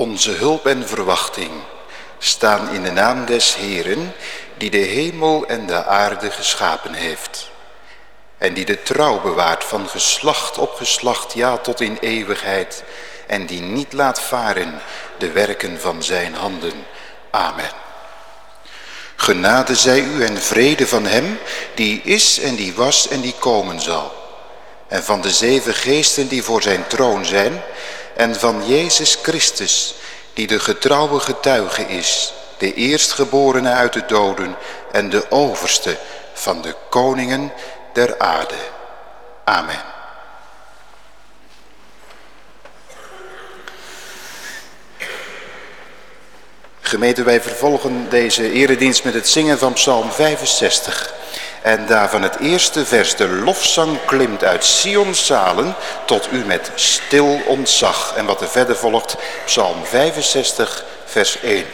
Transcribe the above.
Onze hulp en verwachting staan in de naam des Heeren, die de hemel en de aarde geschapen heeft. En die de trouw bewaart van geslacht op geslacht, ja tot in eeuwigheid. En die niet laat varen de werken van zijn handen. Amen. Genade zij u en vrede van hem, die is en die was en die komen zal. En van de zeven geesten die voor zijn troon zijn, en van Jezus Christus, die de getrouwe getuige is, de eerstgeborene uit de doden en de overste van de koningen der aarde. Amen. Gemeente, wij vervolgen deze eredienst met het zingen van Psalm 65. En daarvan het eerste vers, de lofzang klimt uit Sion's zalen tot u met stil ontzag. En wat er verder volgt, Psalm 65, vers 1.